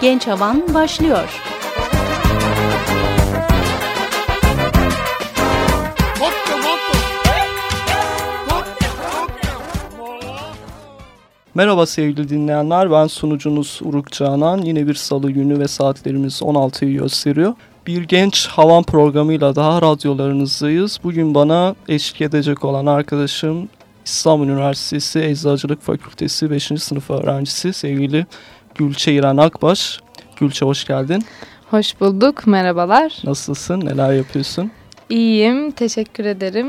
Genç Havan başlıyor. Merhaba sevgili dinleyenler, ben sunucunuz Uruk Canan. Yine bir salı günü ve saatlerimiz 16'yı gösteriyor. Bir genç havan programıyla daha radyolarınızdayız. Bugün bana eşlik edecek olan arkadaşım İstanbul Üniversitesi Eczacılık Fakültesi 5. sınıf öğrencisi sevgili Gülçe İren Akbaş. Gülçe hoş geldin. Hoş bulduk, merhabalar. Nasılsın, neler yapıyorsun? İyiyim, teşekkür ederim.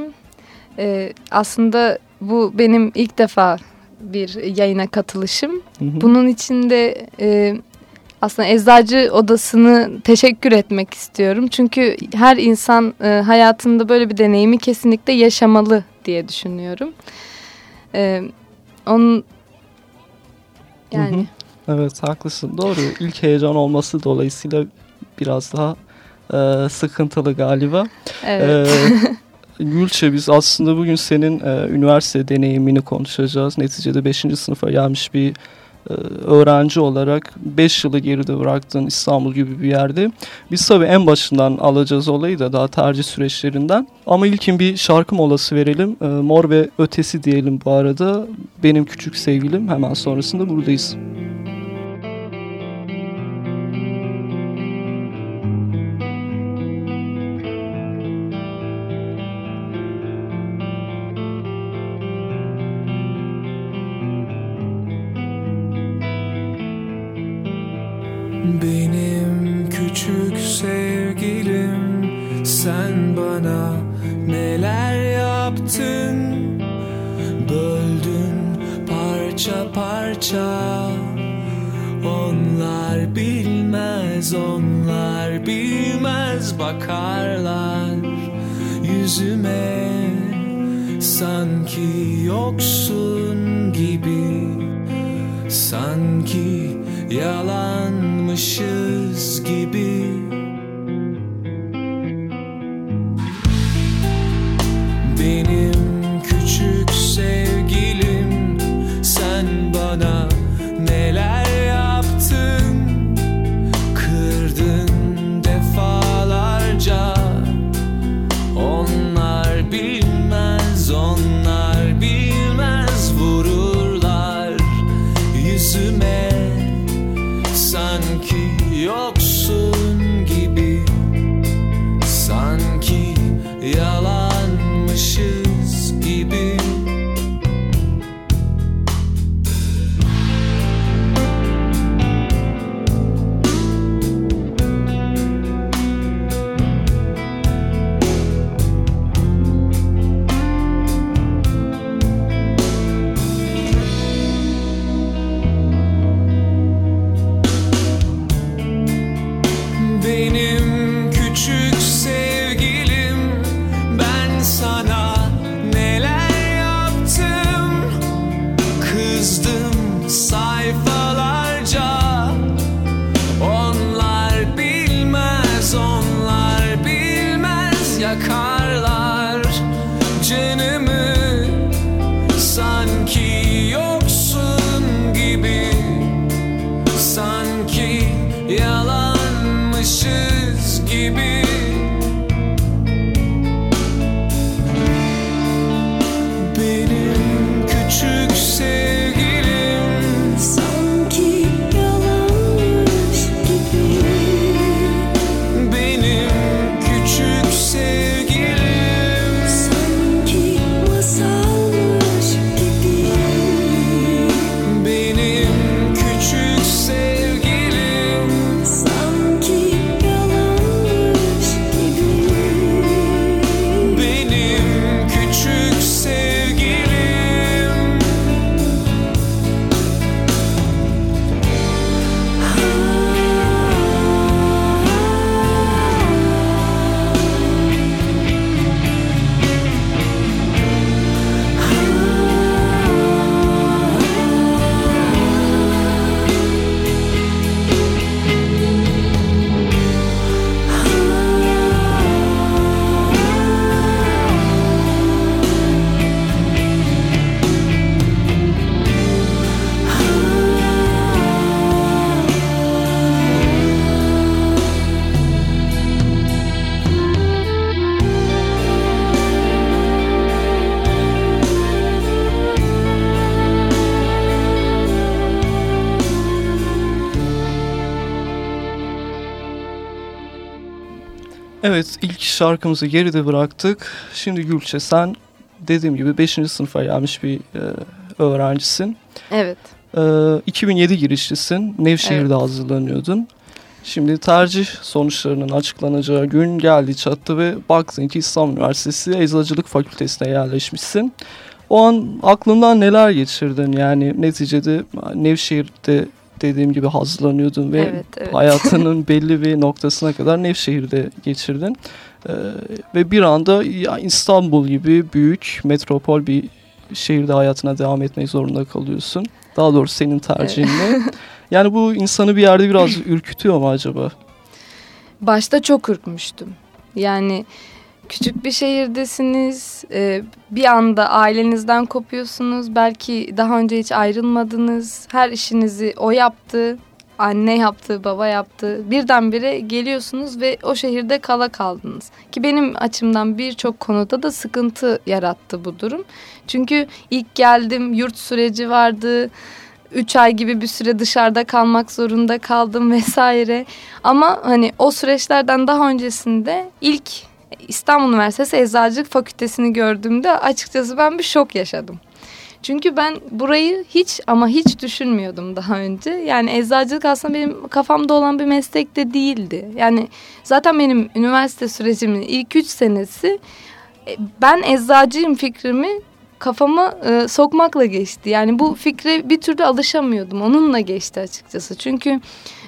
Ee, aslında bu benim ilk defa bir yayına katılışım. Hı hı. Bunun için de e, aslında eczacı odasını teşekkür etmek istiyorum. Çünkü her insan e, hayatında böyle bir deneyimi kesinlikle yaşamalı diye düşünüyorum. E, onun yani. Hı hı. Evet haklısın doğru. İlk heyecan olması dolayısıyla biraz daha e, sıkıntılı galiba. Evet. E, Gülçe biz aslında bugün senin e, üniversite deneyimini konuşacağız. Neticede 5. sınıfa gelmiş bir e, öğrenci olarak 5 yılı geride bıraktın İstanbul gibi bir yerde. Biz tabii en başından alacağız olayı da daha tercih süreçlerinden. Ama ilkin bir şarkı molası verelim. E, Mor ve Ötesi diyelim bu arada. Benim küçük sevgilim hemen sonrasında buradayız. Müzik Benim küçük sevgilim sen bana neler yaptın? Böldün parça parça. Onlar bilmez onlar bilmez bakarlar yüzüme. Sanki yoksun gibi Sanki yalanmışız gibi şarkımızı geride bıraktık. Şimdi Gülçe sen dediğim gibi 5. sınıfa gelmiş bir e, öğrencisin. Evet. E, 2007 girişlisin. Nevşehir'de evet. hazırlanıyordun. Şimdi tercih sonuçlarının açıklanacağı gün geldi çattı ve baktın ki İstanbul Üniversitesi Eczacılık Fakültesine yerleşmişsin. O an aklından neler geçirdin? Yani neticede Nevşehir'de dediğim gibi hazırlanıyordun ve evet, evet. hayatının belli bir noktasına kadar Nevşehir'de geçirdin. Ee, ve bir anda ya İstanbul gibi büyük metropol bir şehirde hayatına devam etmek zorunda kalıyorsun. Daha doğrusu senin tercihinle. Yani bu insanı bir yerde biraz ürkütüyor mu acaba? Başta çok ürkmüştüm. Yani küçük bir şehirdesiniz. E, bir anda ailenizden kopuyorsunuz. Belki daha önce hiç ayrılmadınız. Her işinizi o yaptı. Anne yaptı, baba yaptı. Birdenbire geliyorsunuz ve o şehirde kala kaldınız. Ki benim açımdan birçok konuda da sıkıntı yarattı bu durum. Çünkü ilk geldim yurt süreci vardı. Üç ay gibi bir süre dışarıda kalmak zorunda kaldım vesaire. Ama hani o süreçlerden daha öncesinde ilk İstanbul Üniversitesi Eczacılık Fakültesini gördüğümde açıkçası ben bir şok yaşadım. Çünkü ben burayı hiç ama hiç düşünmüyordum daha önce. Yani eczacılık aslında benim kafamda olan bir meslek de değildi. Yani zaten benim üniversite sürecimin ilk üç senesi e, ben eczacıyım fikrimi kafama e, sokmakla geçti. Yani bu fikre bir türlü alışamıyordum. Onunla geçti açıkçası. Çünkü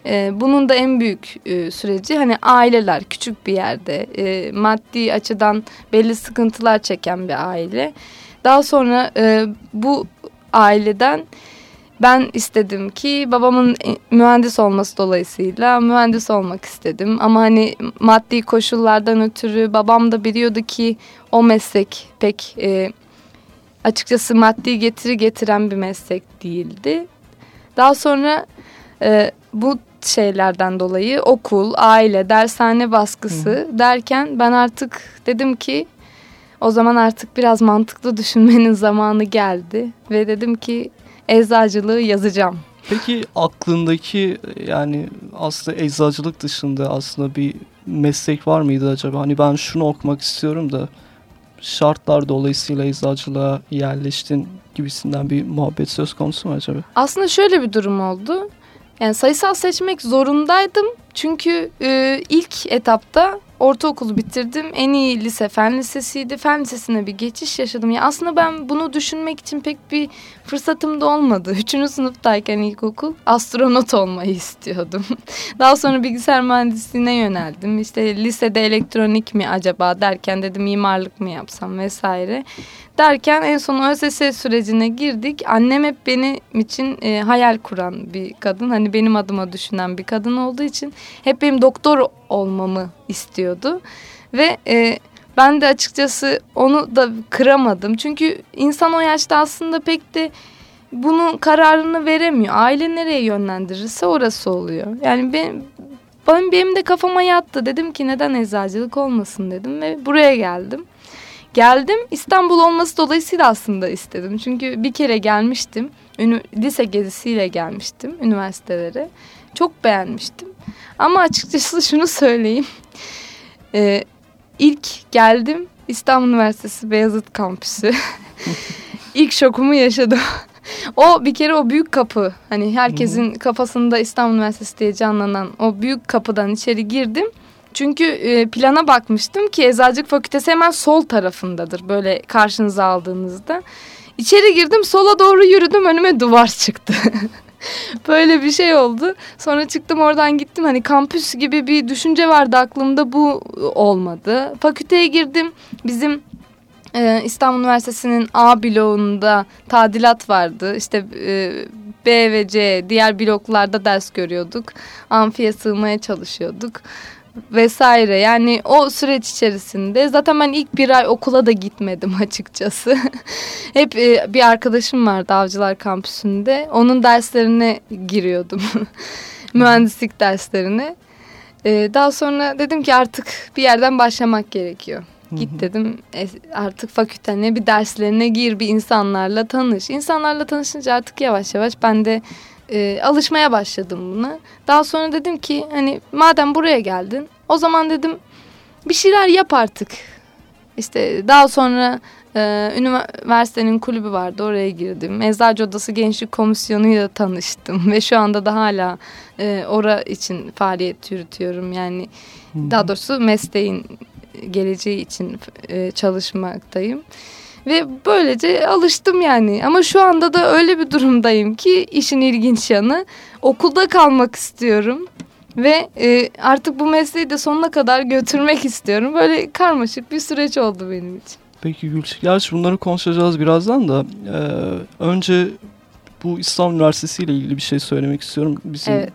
e, bunun da en büyük e, süreci hani aileler küçük bir yerde e, maddi açıdan belli sıkıntılar çeken bir aile. Daha sonra e, bu aileden ben istedim ki babamın e, mühendis olması dolayısıyla mühendis olmak istedim. Ama hani maddi koşullardan ötürü babam da biliyordu ki o meslek pek e, açıkçası maddi getiri getiren bir meslek değildi. Daha sonra e, bu şeylerden dolayı okul, aile, dershane baskısı Hı. derken ben artık dedim ki o zaman artık biraz mantıklı düşünmenin zamanı geldi ve dedim ki eczacılığı yazacağım. Peki aklındaki yani aslında eczacılık dışında aslında bir meslek var mıydı acaba? Hani ben şunu okumak istiyorum da şartlar dolayısıyla eczacılığa yerleştin gibisinden bir muhabbet söz konusu mu acaba? Aslında şöyle bir durum oldu. Yani sayısal seçmek zorundaydım. Çünkü e, ilk etapta ortaokulu bitirdim. En iyi lise fen lisesiydi. Fen lisesine bir geçiş yaşadım. Ya aslında ben bunu düşünmek için pek bir fırsatım da olmadı. Üçüncü sınıftayken ilkokul astronot olmayı istiyordum. Daha sonra bilgisayar mühendisliğine yöneldim. İşte lisede elektronik mi acaba derken dedim mimarlık mı yapsam vesaire. Derken en son ÖSS sürecine girdik. Annem hep benim için e, hayal kuran bir kadın. Hani benim adıma düşünen bir kadın olduğu için hep benim doktor olmamı istiyordu. Ve e, ben de açıkçası onu da kıramadım. Çünkü insan o yaşta aslında pek de bunun kararını veremiyor. Aile nereye yönlendirirse orası oluyor. Yani ben, benim, benim de kafama yattı. Dedim ki neden eczacılık olmasın dedim ve buraya geldim. Geldim İstanbul olması dolayısıyla aslında istedim. Çünkü bir kere gelmiştim. Lise gezisiyle gelmiştim üniversitelere. Çok beğenmiştim. Ama açıkçası şunu söyleyeyim. Ee, ilk geldim İstanbul Üniversitesi Beyazıt Kampüsü. İlk şokumu yaşadım. o bir kere o büyük kapı hani herkesin kafasında İstanbul Üniversitesi diye canlanan o büyük kapıdan içeri girdim. Çünkü e, plana bakmıştım ki Eczacılık Fakültesi hemen sol tarafındadır böyle karşınıza aldığınızda. İçeri girdim sola doğru yürüdüm önüme duvar çıktı. Böyle bir şey oldu. Sonra çıktım oradan gittim. Hani kampüs gibi bir düşünce vardı aklımda bu olmadı. Fakülteye girdim. Bizim e, İstanbul Üniversitesi'nin A bloğunda tadilat vardı. İşte e, B ve C diğer bloklarda ders görüyorduk. Amfiye sığmaya çalışıyorduk vesaire. Yani o süreç içerisinde zaten ben ilk bir ay okula da gitmedim açıkçası. Hep e, bir arkadaşım vardı Avcılar Kampüsü'nde. Onun derslerine giriyordum. Mühendislik derslerine. E, daha sonra dedim ki artık bir yerden başlamak gerekiyor. Git dedim e, artık fakültene bir derslerine gir bir insanlarla tanış. İnsanlarla tanışınca artık yavaş yavaş ben de e, alışmaya başladım buna. Daha sonra dedim ki hani madem buraya geldin o zaman dedim bir şeyler yap artık. İşte daha sonra e, üniversitenin kulübü vardı oraya girdim. Eczacı Odası Gençlik Komisyonu'yla tanıştım ve şu anda da hala e, ora için faaliyet yürütüyorum. Yani daha doğrusu mesleğin geleceği için e, çalışmaktayım. Ve böylece alıştım yani. Ama şu anda da öyle bir durumdayım ki işin ilginç yanı okulda kalmak istiyorum. Ve e, artık bu mesleği de sonuna kadar götürmek istiyorum. Böyle karmaşık bir süreç oldu benim için. Peki Gülçin, gerçi bunları konuşacağız birazdan da. E, önce bu İstanbul Üniversitesi ile ilgili bir şey söylemek istiyorum. Bizim Evet.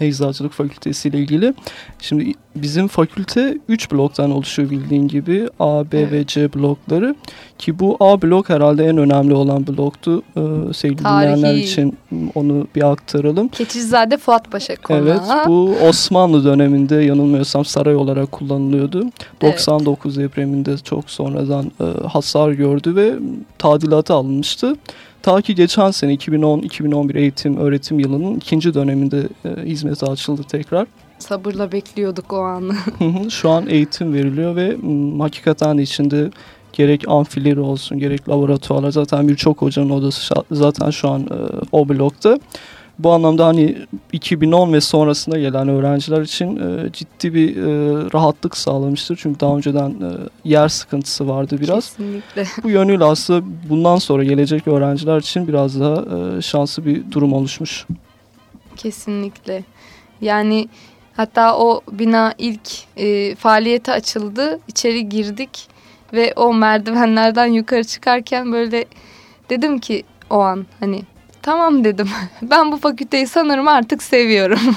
Eczacılık Fakültesi ile ilgili. Şimdi bizim fakülte 3 bloktan oluşuyor bildiğin gibi. A, B ve C blokları. Ki bu A blok herhalde en önemli olan bloktu. Ee, sevgili Tarihi. dinleyenler için onu bir aktaralım. Keçizade Fuat Paşa konağı. Evet bu Osmanlı döneminde yanılmıyorsam saray olarak kullanılıyordu. 99 depreminde çok sonradan e, hasar gördü ve tadilata alınmıştı. Ta ki geçen sene 2010-2011 eğitim öğretim yılının ikinci döneminde e, hizmete açıldı tekrar. Sabırla bekliyorduk o anı. Şu an eğitim veriliyor ve m, hakikaten de içinde gerek amfileri olsun gerek laboratuvarlar zaten birçok hocanın odası zaten şu an e, o blokta. Bu anlamda hani 2010 ve sonrasında gelen öğrenciler için e, ciddi bir e, rahatlık sağlamıştır. Çünkü daha önceden e, yer sıkıntısı vardı biraz. Kesinlikle. Bu yönüyle aslında bundan sonra gelecek öğrenciler için biraz daha e, şanslı bir durum oluşmuş. Kesinlikle. Yani hatta o bina ilk e, faaliyete açıldı. İçeri girdik ve o merdivenlerden yukarı çıkarken böyle dedim ki o an hani tamam dedim. Ben bu fakülteyi sanırım artık seviyorum.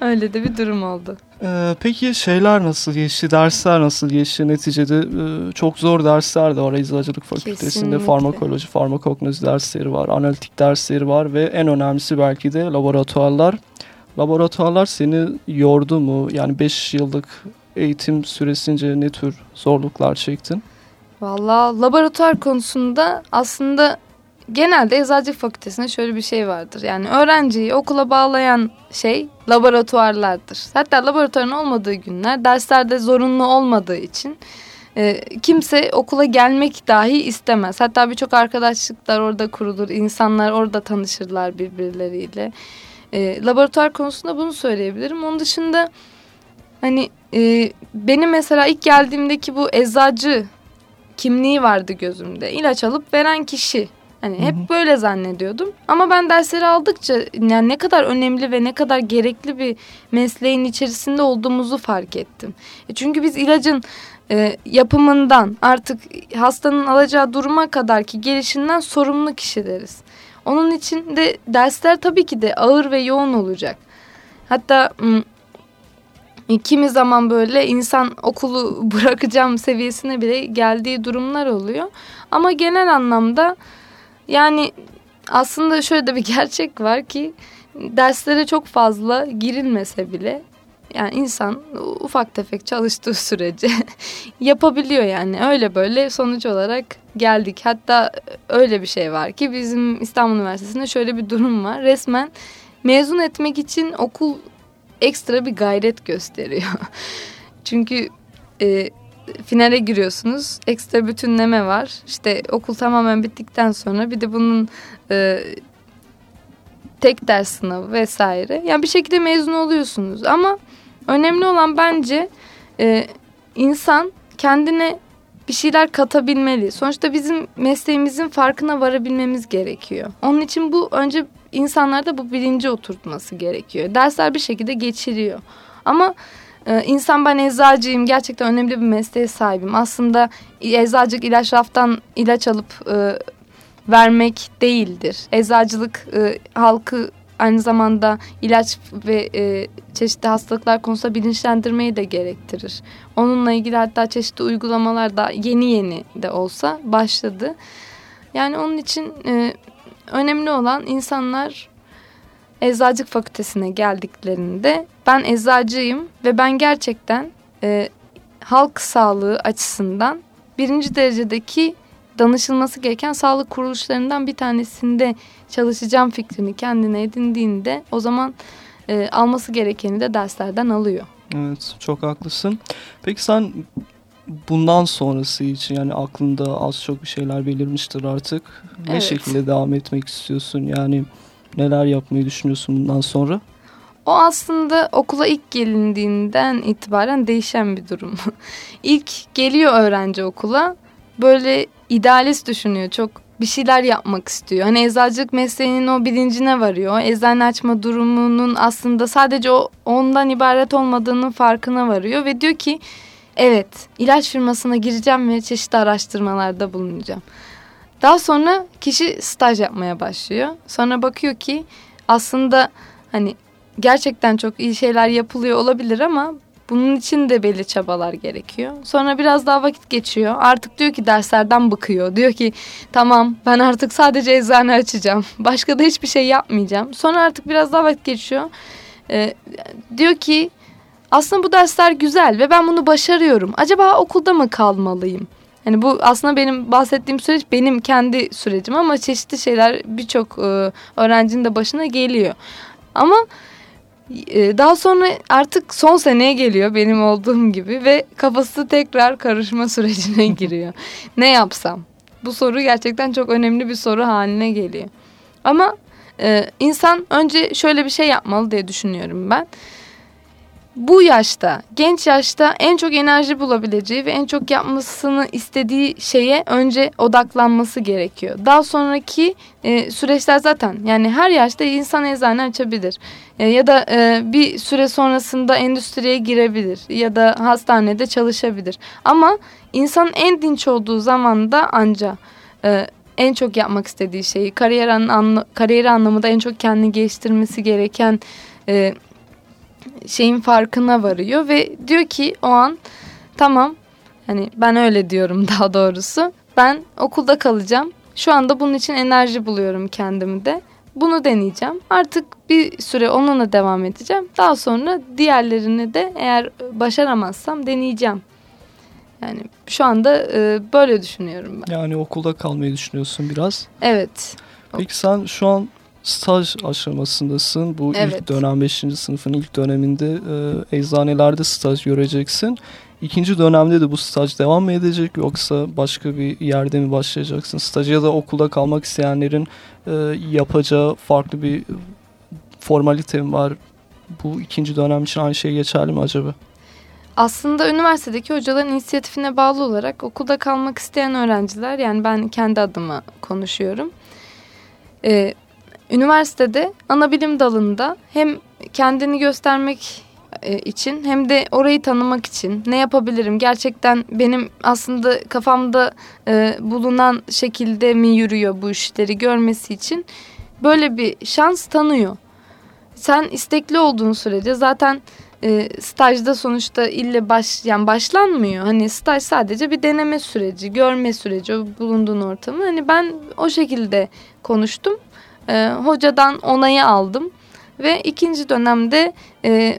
Öyle de bir durum oldu. Ee, peki şeyler nasıl geçti, dersler nasıl geçti? Neticede e, çok zor dersler de var Eczacılık Fakültesi'nde. Kesinlikle. Farmakoloji, farmakognozi dersleri var, analitik dersleri var ve en önemlisi belki de laboratuvarlar. Laboratuvarlar seni yordu mu? Yani 5 yıllık eğitim süresince ne tür zorluklar çektin? Valla laboratuvar konusunda aslında genelde eczacılık fakültesinde şöyle bir şey vardır. Yani öğrenciyi okula bağlayan şey laboratuvarlardır. Hatta laboratuvarın olmadığı günler derslerde zorunlu olmadığı için e, kimse okula gelmek dahi istemez. Hatta birçok arkadaşlıklar orada kurulur. insanlar orada tanışırlar birbirleriyle. E, laboratuvar konusunda bunu söyleyebilirim. Onun dışında hani e, benim mesela ilk geldiğimdeki bu eczacı kimliği vardı gözümde. İlaç alıp veren kişi. Hani hep böyle zannediyordum. Ama ben dersleri aldıkça yani ne kadar önemli ve ne kadar gerekli bir mesleğin içerisinde olduğumuzu fark ettim. E çünkü biz ilacın e, yapımından artık hastanın alacağı duruma kadar ki gelişinden sorumlu kişileriz. Onun için de dersler tabii ki de ağır ve yoğun olacak. Hatta kimi zaman böyle insan okulu bırakacağım seviyesine bile geldiği durumlar oluyor. Ama genel anlamda yani aslında şöyle de bir gerçek var ki derslere çok fazla girilmese bile yani insan ufak tefek çalıştığı sürece yapabiliyor yani öyle böyle sonuç olarak geldik. Hatta öyle bir şey var ki bizim İstanbul Üniversitesi'nde şöyle bir durum var. Resmen mezun etmek için okul ekstra bir gayret gösteriyor. Çünkü e, finale giriyorsunuz. Ekstra bütünleme var. İşte okul tamamen bittikten sonra bir de bunun e, tek ders sınavı vesaire. Yani bir şekilde mezun oluyorsunuz ama önemli olan bence e, insan kendine bir şeyler katabilmeli. Sonuçta bizim mesleğimizin farkına varabilmemiz gerekiyor. Onun için bu önce insanlarda bu bilinci oturtması gerekiyor. Dersler bir şekilde geçiriyor. Ama ee, insan ben eczacıyım gerçekten önemli bir mesleğe sahibim. Aslında eczacılık ilaç raftan ilaç alıp e, vermek değildir. Eczacılık e, halkı aynı zamanda ilaç ve e, çeşitli hastalıklar konusunda bilinçlendirmeyi de gerektirir. Onunla ilgili hatta çeşitli uygulamalar da yeni yeni de olsa başladı. Yani onun için e, önemli olan insanlar eczacılık fakültesine geldiklerinde ben eczacıyım ve ben gerçekten e, halk sağlığı açısından birinci derecedeki danışılması gereken sağlık kuruluşlarından bir tanesinde çalışacağım fikrini kendine edindiğinde o zaman e, alması gerekeni de derslerden alıyor Evet çok haklısın. Peki sen bundan sonrası için yani aklında az çok bir şeyler belirmiştir artık. Ne Evet. şekilde devam etmek istiyorsun? Yani neler yapmayı düşünüyorsun bundan sonra? O aslında okula ilk gelindiğinden itibaren değişen bir durum. ilk geliyor öğrenci okula böyle idealist düşünüyor. Çok bir şeyler yapmak istiyor. Hani eczacılık mesleğinin o bilincine varıyor. Eczane açma durumunun aslında sadece o ondan ibaret olmadığının farkına varıyor ve diyor ki evet ilaç firmasına gireceğim ve çeşitli araştırmalarda bulunacağım. Daha sonra kişi staj yapmaya başlıyor. Sonra bakıyor ki aslında hani gerçekten çok iyi şeyler yapılıyor olabilir ama bunun için de belli çabalar gerekiyor. Sonra biraz daha vakit geçiyor. Artık diyor ki derslerden bıkıyor. Diyor ki tamam ben artık sadece eczane açacağım. Başka da hiçbir şey yapmayacağım. Sonra artık biraz daha vakit geçiyor. Ee, diyor ki aslında bu dersler güzel ve ben bunu başarıyorum. Acaba okulda mı kalmalıyım? Hani bu aslında benim bahsettiğim süreç benim kendi sürecim ama çeşitli şeyler birçok e, öğrencinin de başına geliyor. Ama e, daha sonra artık son seneye geliyor benim olduğum gibi ve kafası tekrar karışma sürecine giriyor. ne yapsam? Bu soru gerçekten çok önemli bir soru haline geliyor. Ama e, insan önce şöyle bir şey yapmalı diye düşünüyorum ben. Bu yaşta, genç yaşta en çok enerji bulabileceği ve en çok yapmasını istediği şeye önce odaklanması gerekiyor. Daha sonraki e, süreçler zaten yani her yaşta insan eczane açabilir. E, ya da e, bir süre sonrasında endüstriye girebilir ya da hastanede çalışabilir. Ama insanın en dinç olduğu zamanda anca e, en çok yapmak istediği şeyi, kariyer anla, kariyeri anlamında en çok kendini geliştirmesi gereken e, şeyin farkına varıyor ve diyor ki o an tamam hani ben öyle diyorum daha doğrusu ben okulda kalacağım şu anda bunun için enerji buluyorum kendimde bunu deneyeceğim artık bir süre onunla devam edeceğim daha sonra diğerlerini de eğer başaramazsam deneyeceğim yani şu anda e, böyle düşünüyorum ben. Yani okulda kalmayı düşünüyorsun biraz. Evet. Peki sen şu an staj aşamasındasın. Bu Evet. ilk dönem 5. sınıfın ilk döneminde e, eczanelerde staj göreceksin. İkinci dönemde de bu staj devam mı edecek yoksa başka bir yerde mi başlayacaksın? Staj ya da okulda kalmak isteyenlerin e, yapacağı farklı bir formalite mi var? Bu ikinci dönem için aynı şey geçerli mi acaba? Aslında üniversitedeki hocaların inisiyatifine bağlı olarak okulda kalmak isteyen öğrenciler yani ben kendi adıma konuşuyorum. Ee, üniversitede ana bilim dalında hem kendini göstermek e, için hem de orayı tanımak için ne yapabilirim gerçekten benim aslında kafamda e, bulunan şekilde mi yürüyor bu işleri görmesi için böyle bir şans tanıyor. Sen istekli olduğun sürece zaten e, stajda sonuçta ille baş yani başlanmıyor. Hani staj sadece bir deneme süreci, görme süreci, bulunduğun ortamı. Hani ben o şekilde konuştum. E, hocadan onayı aldım ve ikinci dönemde e,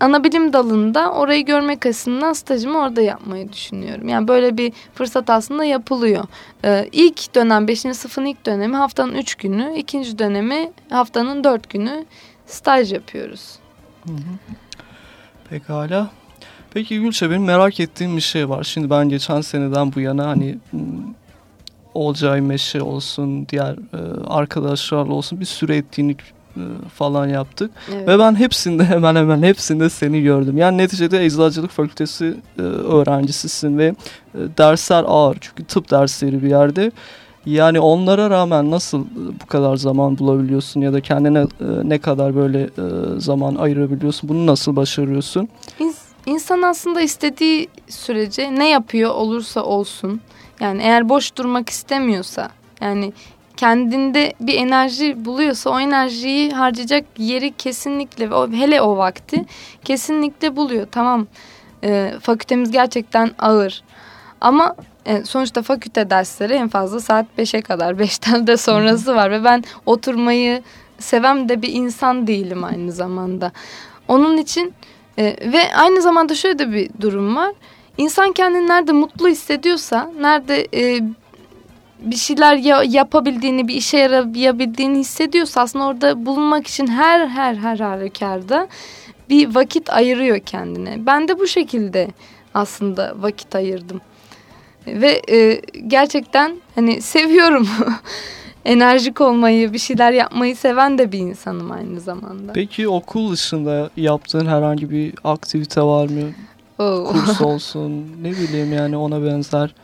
ana bilim dalında orayı görmek açısından stajımı orada yapmayı düşünüyorum. Yani böyle bir fırsat aslında yapılıyor. E, ilk dönem 5. sınıfın ilk dönemi haftanın 3 günü, ikinci dönemi haftanın 4 günü staj yapıyoruz. Pekala. Peki Gülçe benim merak ettiğim bir şey var. Şimdi ben geçen seneden bu yana hani m, Olcay Meşe olsun, diğer e, arkadaşlarla olsun bir sürü etkinlik e, falan yaptık. Evet. Ve ben hepsinde hemen hemen hepsinde seni gördüm. Yani neticede Eczacılık Fakültesi e, öğrencisisin ve e, dersler ağır. Çünkü tıp dersleri bir yerde. Yani onlara rağmen nasıl e, bu kadar zaman bulabiliyorsun ya da kendine e, ne kadar böyle e, zaman ayırabiliyorsun? Bunu nasıl başarıyorsun? İns- İnsan aslında istediği sürece ne yapıyor olursa olsun. Yani eğer boş durmak istemiyorsa yani kendinde bir enerji buluyorsa o enerjiyi harcayacak yeri kesinlikle ve hele o vakti kesinlikle buluyor. Tamam e, fakültemiz gerçekten ağır ama e, sonuçta fakülte dersleri en fazla saat 5'e kadar 5'ten de sonrası var ve ben oturmayı seven de bir insan değilim aynı zamanda. Onun için e, ve aynı zamanda şöyle de bir durum var. İnsan kendini nerede mutlu hissediyorsa, nerede e, bir şeyler ya, yapabildiğini, bir işe yarayabildiğini hissediyorsa aslında orada bulunmak için her her her halükarda bir vakit ayırıyor kendine. Ben de bu şekilde aslında vakit ayırdım. Ve e, gerçekten hani seviyorum. Enerjik olmayı, bir şeyler yapmayı seven de bir insanım aynı zamanda. Peki okul dışında yaptığın herhangi bir aktivite var mı? Kurs olsun, ne bileyim yani ona benzer.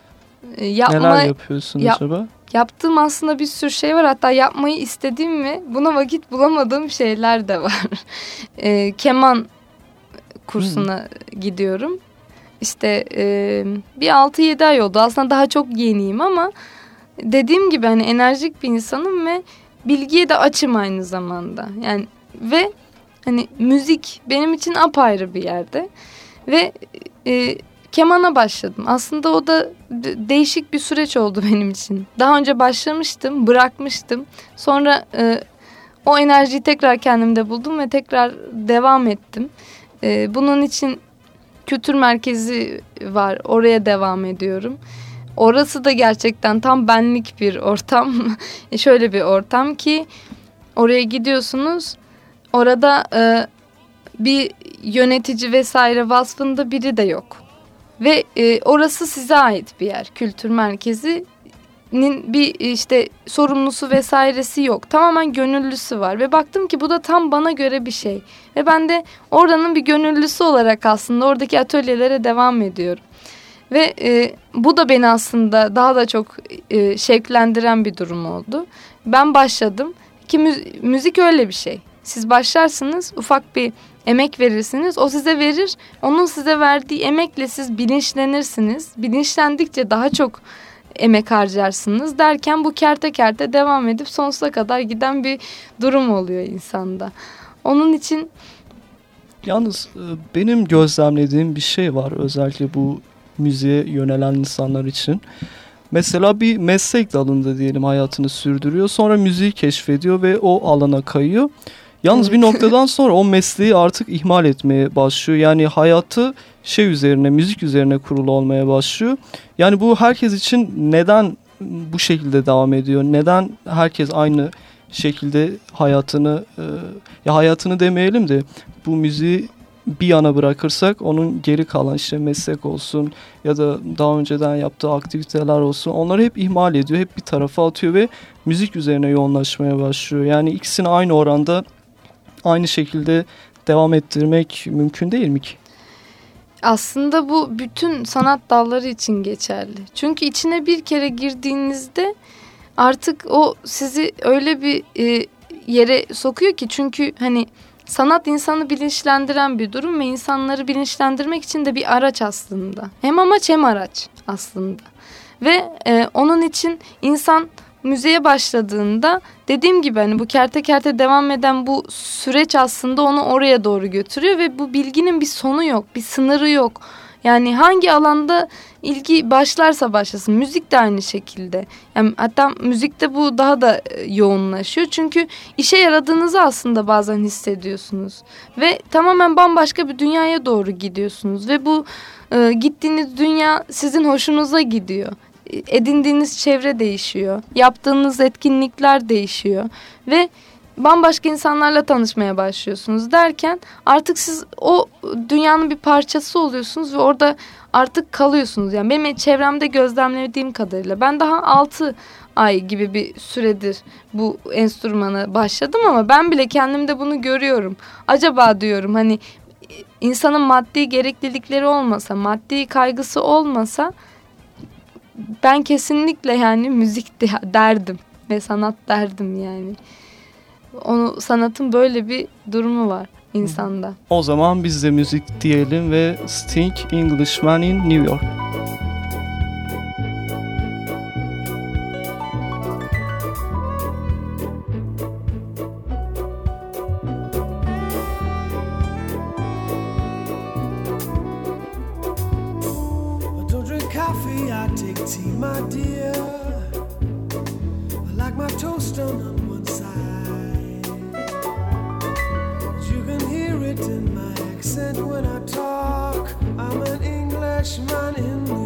E, yapma, Neler yapıyorsun yap, acaba? Yaptığım aslında bir sürü şey var. Hatta yapmayı istediğim ve buna vakit bulamadığım şeyler de var. e, keman kursuna hmm. gidiyorum. İşte e, bir 6-7 ay oldu. Aslında daha çok yeniyim ama dediğim gibi hani enerjik bir insanım ve bilgiye de açım aynı zamanda. Yani ve hani müzik benim için apayrı bir yerde. Ve e, kemana başladım. Aslında o da değişik bir süreç oldu benim için. Daha önce başlamıştım, bırakmıştım. Sonra e, o enerjiyi tekrar kendimde buldum ve tekrar devam ettim. E, bunun için kültür merkezi var. Oraya devam ediyorum. Orası da gerçekten tam benlik bir ortam. Şöyle bir ortam ki oraya gidiyorsunuz. Orada e, bir yönetici vesaire vasfında biri de yok. Ve e, orası size ait bir yer. Kültür merkezi bir işte sorumlusu vesairesi yok. Tamamen gönüllüsü var ve baktım ki bu da tam bana göre bir şey. Ve ben de oranın bir gönüllüsü olarak aslında oradaki atölyelere devam ediyorum. Ve e, bu da beni aslında daha da çok e, şevklendiren bir durum oldu. Ben başladım ki müzik öyle bir şey. Siz başlarsınız ufak bir emek verirsiniz. O size verir. Onun size verdiği emekle siz bilinçlenirsiniz. Bilinçlendikçe daha çok emek harcarsınız derken bu kerte kerte devam edip sonsuza kadar giden bir durum oluyor insanda. Onun için Yalnız e, benim gözlemlediğim bir şey var özellikle bu müziğe yönelen insanlar için. Mesela bir meslek dalında diyelim hayatını sürdürüyor. Sonra müziği keşfediyor ve o alana kayıyor. Yalnız bir noktadan sonra o mesleği artık ihmal etmeye başlıyor. Yani hayatı şey üzerine, müzik üzerine kurulu olmaya başlıyor. Yani bu herkes için neden bu şekilde devam ediyor? Neden herkes aynı şekilde hayatını e, ya hayatını demeyelim de bu müziği bir yana bırakırsak onun geri kalan işte meslek olsun ya da daha önceden yaptığı aktiviteler olsun onları hep ihmal ediyor. Hep bir tarafa atıyor ve müzik üzerine yoğunlaşmaya başlıyor. Yani ikisini aynı oranda aynı şekilde devam ettirmek mümkün değil mi ki? Aslında bu bütün sanat dalları için geçerli. Çünkü içine bir kere girdiğinizde artık o sizi öyle bir e, yere sokuyor ki çünkü hani sanat insanı bilinçlendiren bir durum ve insanları bilinçlendirmek için de bir araç aslında. Hem amaç hem araç aslında. Ve e, onun için insan müzeye başladığında dediğim gibi hani bu kerte kerte devam eden bu süreç aslında onu oraya doğru götürüyor ve bu bilginin bir sonu yok, bir sınırı yok. Yani hangi alanda ilgi başlarsa başlasın. Müzik de aynı şekilde. Yani hatta müzikte bu daha da e, yoğunlaşıyor. Çünkü işe yaradığınızı aslında bazen hissediyorsunuz. Ve tamamen bambaşka bir dünyaya doğru gidiyorsunuz. Ve bu e, gittiğiniz dünya sizin hoşunuza gidiyor edindiğiniz çevre değişiyor. Yaptığınız etkinlikler değişiyor. Ve bambaşka insanlarla tanışmaya başlıyorsunuz derken artık siz o dünyanın bir parçası oluyorsunuz ve orada artık kalıyorsunuz. Yani benim çevremde gözlemlediğim kadarıyla ben daha altı ay gibi bir süredir bu enstrümana başladım ama ben bile kendimde bunu görüyorum. Acaba diyorum hani insanın maddi gereklilikleri olmasa, maddi kaygısı olmasa ben kesinlikle yani müzik de derdim ve sanat derdim yani. Onu sanatın böyle bir durumu var insanda. O zaman biz de müzik diyelim ve Sting Englishman in New York. my dear, I like my toast on one side. You can hear it in my accent when I talk. I'm an Englishman in the.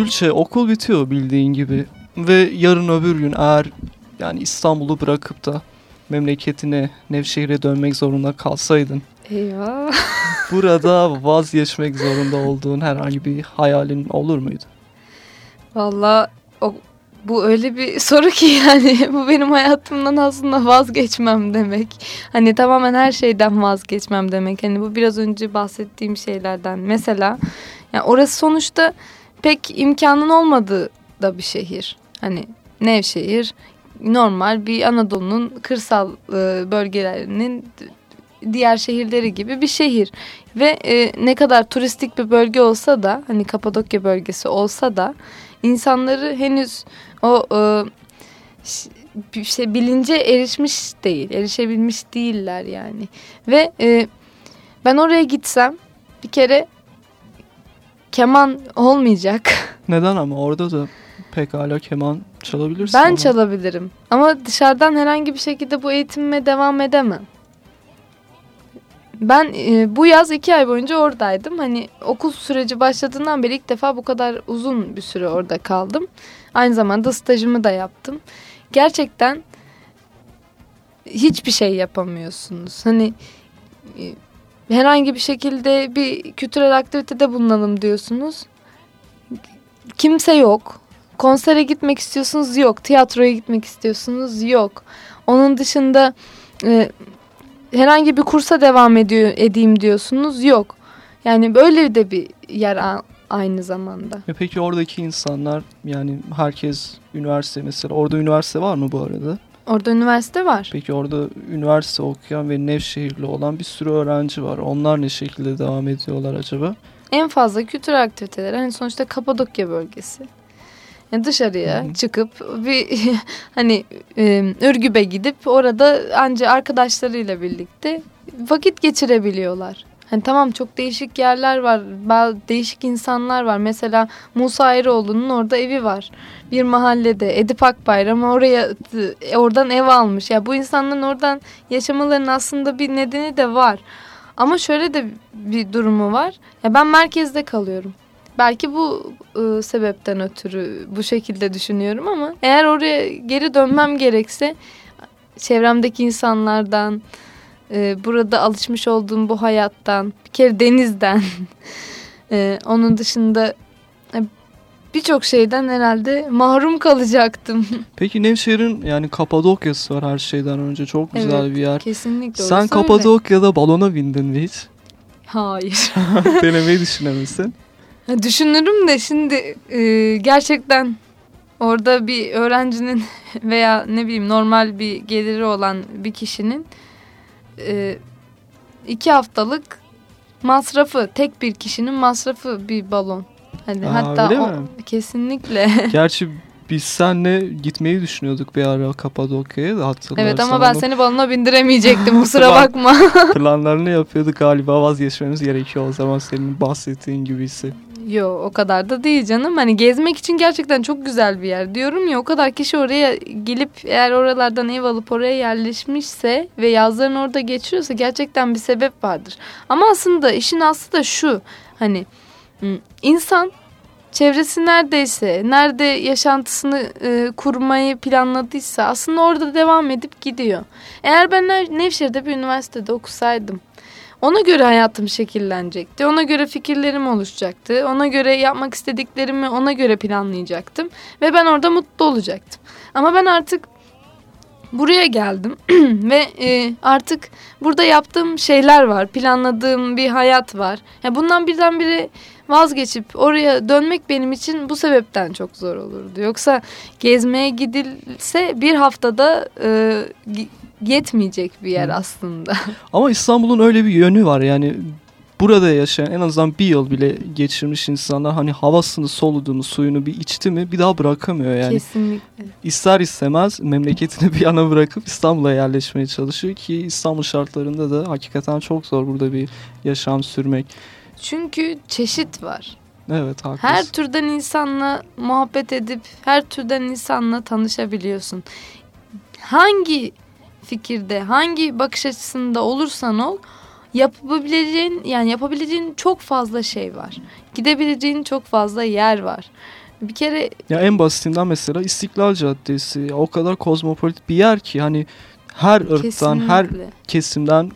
Gülçe okul bitiyor bildiğin gibi ve yarın öbür gün eğer yani İstanbul'u bırakıp da memleketine Nevşehir'e dönmek zorunda kalsaydın Eyvah. burada vazgeçmek zorunda olduğun herhangi bir hayalin olur muydu? Valla bu öyle bir soru ki yani bu benim hayatımdan aslında vazgeçmem demek. Hani tamamen her şeyden vazgeçmem demek. Hani bu biraz önce bahsettiğim şeylerden. Mesela yani orası sonuçta pek imkanın olmadığı da bir şehir. Hani Nevşehir normal bir Anadolu'nun kırsal e, bölgelerinin diğer şehirleri gibi bir şehir. Ve e, ne kadar turistik bir bölge olsa da hani Kapadokya bölgesi olsa da insanları henüz o e, şey bilince erişmiş değil, erişebilmiş değiller yani. Ve ben oraya gitsem bir kere keman olmayacak. Neden ama orada da pekala keman çalabilirsin. Ben ama. çalabilirim ama dışarıdan herhangi bir şekilde bu eğitimime devam edemem. Ben e, bu yaz iki ay boyunca oradaydım. Hani okul süreci başladığından beri ilk defa bu kadar uzun bir süre orada kaldım. Aynı zamanda stajımı da yaptım. Gerçekten hiçbir şey yapamıyorsunuz. Hani e, herhangi bir şekilde bir kültürel aktivitede bulunalım diyorsunuz. Kimse yok. Konsere gitmek istiyorsunuz yok. Tiyatroya gitmek istiyorsunuz yok. Onun dışında e, herhangi bir kursa devam ediyor edeyim diyorsunuz yok. Yani böyle de bir yer aynı zamanda. E peki oradaki insanlar yani herkes üniversite mesela orada üniversite var mı bu arada? Orada üniversite var. Peki orada üniversite okuyan ve Nevşehirli olan bir sürü öğrenci var. Onlar ne şekilde devam ediyorlar acaba? En fazla kültürel aktiviteler hani sonuçta Kapadokya bölgesi. Yani dışarıya Hı hı. çıkıp bir hani e, Ürgüp'e gidip orada anca arkadaşlarıyla birlikte vakit geçirebiliyorlar. Hani tamam çok değişik yerler var, değişik insanlar var. Mesela Musa Eroğlu'nun orada evi var. Bir mahallede Edip Akbayram oraya e, oradan ev almış. Ya bu insanların oradan yaşamalarının aslında bir nedeni de var. Ama şöyle de bir durumu var. Ya ben merkezde kalıyorum. Belki bu e, sebepten ötürü bu şekilde düşünüyorum ama eğer oraya geri dönmem gerekse çevremdeki insanlardan, e, burada alışmış olduğum bu hayattan, bir kere denizden, e, onun dışında e, birçok şeyden herhalde mahrum kalacaktım. Peki Nevşehir'in yani Kapadokya'sı var her şeyden önce. Çok güzel Evet, bir yer. Kesinlikle Sen orası öyle. Kapadokya'da balona bindin mi hiç? Hayır. Denemeyi düşünür müsün? Düşünürüm de şimdi e, gerçekten orada bir öğrencinin veya ne bileyim normal bir geliri olan bir kişinin e, iki haftalık masrafı tek bir kişinin masrafı bir balon. Hani Aa, hatta o, mi? kesinlikle. Gerçi biz senle gitmeyi düşünüyorduk bir ara Kapadokya'ya da hatırlarsan. evet ama ben Onun seni balona bindiremeyecektim kusura bakma. planlarını yapıyorduk galiba vazgeçmemiz gerekiyor o zaman senin bahsettiğin gibiyse. Yo o kadar da değil canım. Hani gezmek için gerçekten çok güzel bir yer. Diyorum ya o kadar kişi oraya gelip eğer oralardan ev alıp oraya yerleşmişse ve yazlarını orada geçiriyorsa gerçekten bir sebep vardır. Ama aslında işin aslı da şu. Hani hmm, insan çevresi neredeyse, nerede yaşantısını e, kurmayı planladıysa aslında orada devam edip gidiyor. Eğer ben Nev- Nevşehir'de bir üniversitede okusaydım ona göre hayatım şekillenecekti. Ona göre fikirlerim oluşacaktı. Ona göre yapmak istediklerimi ona göre planlayacaktım. Ve ben orada mutlu olacaktım. Ama ben artık buraya geldim. ve e, artık burada yaptığım şeyler var. Planladığım bir hayat var. Ya bundan birdenbire vazgeçip oraya dönmek benim için bu sebepten çok zor olurdu. Yoksa gezmeye gidilse bir haftada e, yetmeyecek bir yer aslında. Ama İstanbul'un öyle bir yönü var yani burada yaşayan en azından bir yıl bile geçirmiş insanlar hani havasını soluduğunu suyunu bir içti mi bir daha bırakamıyor yani. Kesinlikle. İster istemez memleketini bir yana bırakıp İstanbul'a yerleşmeye çalışıyor ki İstanbul şartlarında da hakikaten çok zor burada bir yaşam sürmek. Çünkü çeşit var. Evet haklısın. Her türden insanla muhabbet edip her türden insanla tanışabiliyorsun. Hangi fikirde, hangi bakış açısında olursan ol yapabileceğin yani yapabileceğin çok fazla şey var. Gidebileceğin çok fazla yer var. Bir kere Ya en basitinden mesela İstiklal Caddesi o kadar kozmopolit bir yer ki hani her ırktan, her kesimden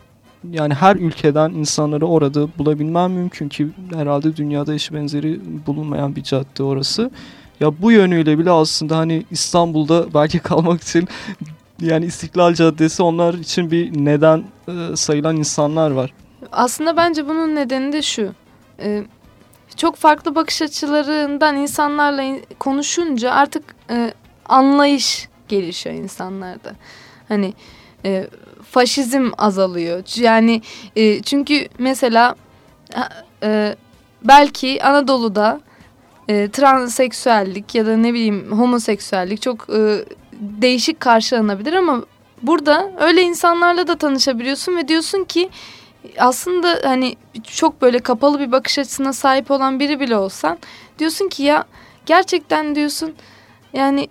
yani her ülkeden insanları orada bulabilmem mümkün ki herhalde dünyada eşi benzeri bulunmayan bir cadde orası. Ya bu yönüyle bile aslında hani İstanbul'da belki kalmak için yani İstiklal Caddesi onlar için bir neden e, sayılan insanlar var. Aslında bence bunun nedeni de şu. Ee, çok farklı bakış açılarından insanlarla in- konuşunca artık e, anlayış gelişiyor insanlarda. Hani e, faşizm azalıyor. Yani e, çünkü mesela e, belki Anadolu'da e, transseksüellik ya da ne bileyim homoseksüellik çok e, değişik karşılanabilir ama burada öyle insanlarla da tanışabiliyorsun ve diyorsun ki aslında hani çok böyle kapalı bir bakış açısına sahip olan biri bile olsan diyorsun ki ya gerçekten diyorsun yani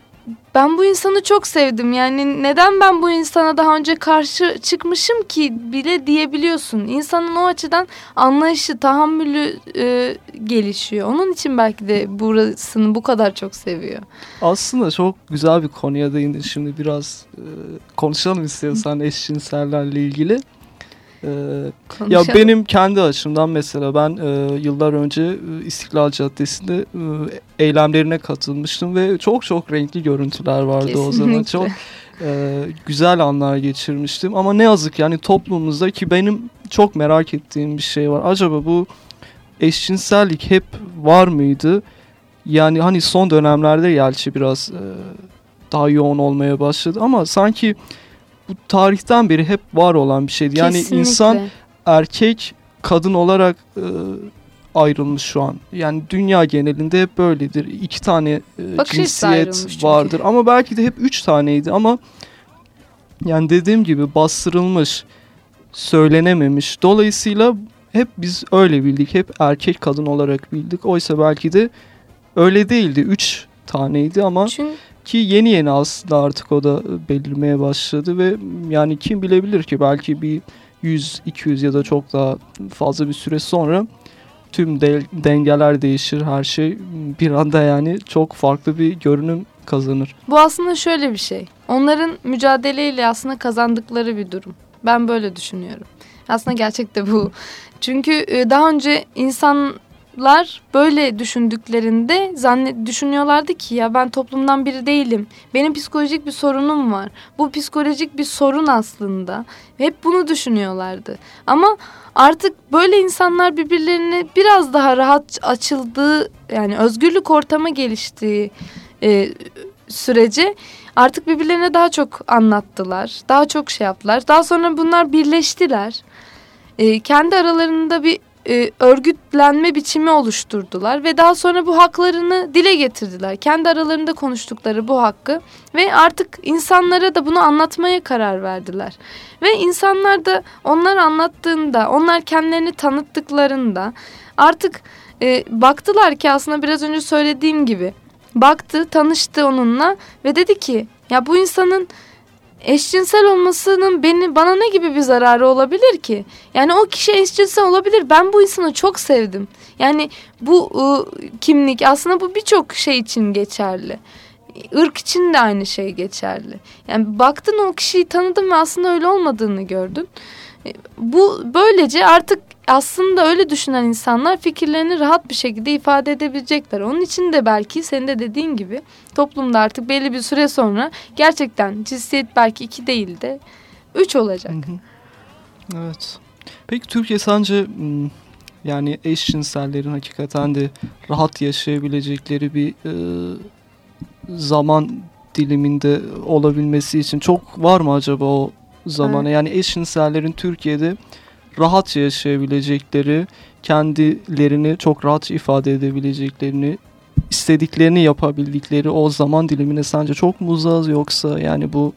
ben bu insanı çok sevdim yani neden ben bu insana daha önce karşı çıkmışım ki bile diyebiliyorsun. İnsanın o açıdan anlayışı, tahammülü e, gelişiyor. Onun için belki de burasını bu kadar çok seviyor. Aslında çok güzel bir konuya değindin. Şimdi biraz e, konuşalım istiyorsan eşcinsellerle ilgili. E, Ya Konuşalım. benim kendi açımdan mesela ben e, yıllar önce e, İstiklal Caddesi'nde e, eylemlerine katılmıştım ve çok çok renkli görüntüler vardı o zaman. Kesinlikle. Çok e, güzel anlar geçirmiştim ama ne yazık yani toplumumuzda ki benim çok merak ettiğim bir şey var. Acaba bu eşcinsellik hep var mıydı? Yani hani son dönemlerde gerçi biraz e, daha yoğun olmaya başladı ama sanki bu tarihten beri hep var olan bir şeydi. Yani Kesinlikle. insan erkek kadın olarak e, ayrılmış şu an. Yani dünya genelinde hep böyledir. İki tane e, Bakış cinsiyet vardır ama belki de hep üç taneydi ama yani dediğim gibi bastırılmış, söylenememiş. Dolayısıyla hep biz öyle bildik. Hep erkek kadın olarak bildik. Oysa belki de öyle değildi. Üç taneydi ama Çünkü ki yeni yeni aslında artık o da belirmeye başladı ve yani kim bilebilir ki belki bir 100, 200 ya da çok daha fazla bir süre sonra tüm de- dengeler değişir her şey bir anda yani çok farklı bir görünüm kazanır. Bu aslında şöyle bir şey. Onların mücadeleyle aslında kazandıkları bir durum. Ben böyle düşünüyorum. Aslında gerçekte bu. Çünkü e, daha önce insan toplumlar böyle düşündüklerinde zannet düşünüyorlardı ki ya ben toplumdan biri değilim. Benim psikolojik bir sorunum var. Bu psikolojik bir sorun aslında. Hep bunu düşünüyorlardı. Ama artık böyle insanlar birbirlerine biraz daha rahat açıldığı yani özgürlük ortamı geliştiği e, sürece artık birbirlerine daha çok anlattılar. Daha çok şey yaptılar. Daha sonra bunlar birleştiler. E, kendi aralarında bir e, örgütlenme biçimi oluşturdular ve daha sonra bu haklarını dile getirdiler. Kendi aralarında konuştukları bu hakkı ve artık insanlara da bunu anlatmaya karar verdiler. Ve insanlar da onlar anlattığında, onlar kendilerini tanıttıklarında artık e, baktılar ki aslında biraz önce söylediğim gibi baktı, tanıştı onunla ve dedi ki ya bu insanın eşcinsel olmasının beni bana ne gibi bir zararı olabilir ki? Yani o kişi eşcinsel olabilir. Ben bu insanı çok sevdim. Yani bu ı, kimlik aslında bu birçok şey için geçerli. Irk için de aynı şey geçerli. Yani baktın o kişiyi tanıdın ve aslında öyle olmadığını gördün. E, bu böylece artık aslında öyle düşünen insanlar fikirlerini rahat bir şekilde ifade edebilecekler. Onun için de belki senin de dediğin gibi toplumda artık belli bir süre sonra gerçekten cinsiyet belki iki değil de üç olacak. Hı hı. Evet. Peki Türkiye sence yani eşcinsellerin hakikaten de rahat yaşayabilecekleri bir e, zaman diliminde olabilmesi için çok var mı acaba o zamana? Yani eşcinsellerin Türkiye'de rahat yaşayabilecekleri, kendilerini çok rahat ifade edebileceklerini, istediklerini yapabildikleri o zaman dilimine sence çok mu uzağız yoksa yani bu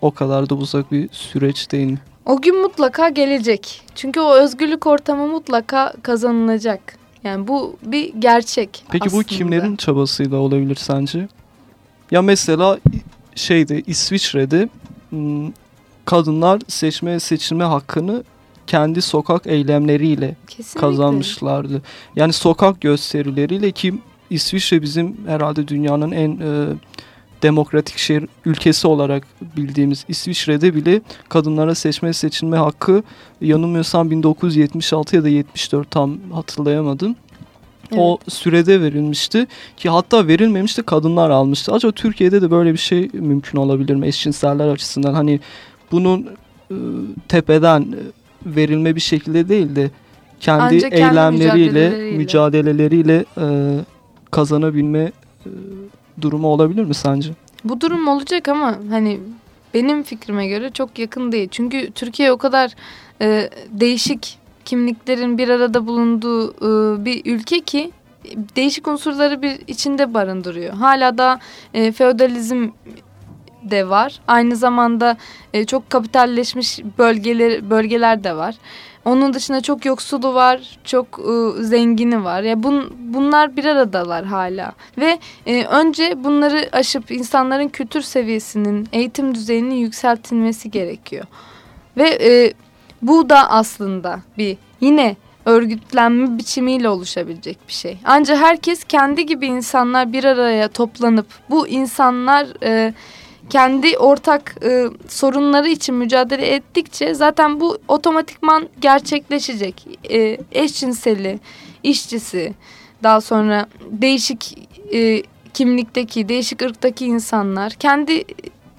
o kadar da uzak bir süreç değil mi? O gün mutlaka gelecek. Çünkü o özgürlük ortamı mutlaka kazanılacak. Yani bu bir gerçek Peki aslında. bu kimlerin çabasıyla olabilir sence? Ya mesela şeyde İsviçre'de kadınlar seçme seçilme hakkını kendi sokak eylemleriyle Kesinlikle. kazanmışlardı. Yani sokak gösterileriyle ki İsviçre bizim herhalde dünyanın en e, demokratik şehir ülkesi olarak bildiğimiz İsviçre'de bile kadınlara seçme seçilme hakkı yanılmıyorsam 1976 ya da 74 tam hatırlayamadım. O sürede verilmişti ki hatta verilmemişti kadınlar almıştı. Acaba Türkiye'de de böyle bir şey mümkün olabilir mi eşcinseller açısından? Hani bunun e, tepeden e, verilme bir şekilde değil de kendi Ancak kendi eylemleriyle, mücadeleleriyle. mücadeleleriyle e, kazanabilme e, durumu olabilir mi sence? Bu durum olacak ama hani benim fikrime göre çok yakın değil. Çünkü Türkiye o kadar e, değişik kimliklerin bir arada bulunduğu e, bir ülke ki değişik unsurları bir içinde barındırıyor. Hala da e, feodalizm de var. Aynı zamanda e, çok kapitalleşmiş bölgeler bölgeler de var. Onun dışında çok yoksulu var, çok e, zengini var. Ya bun, bunlar bir aradalar hala. Ve e, önce bunları aşıp insanların kültür seviyesinin, eğitim düzeyinin yükseltilmesi gerekiyor. Ve e, bu da aslında bir yine örgütlenme biçimiyle oluşabilecek bir şey. Ancak herkes kendi gibi insanlar bir araya toplanıp bu insanlar e, kendi ortak e, sorunları için mücadele ettikçe zaten bu otomatikman gerçekleşecek. E, eşcinseli, işçisi, daha sonra değişik e, kimlikteki, değişik ırktaki insanlar kendi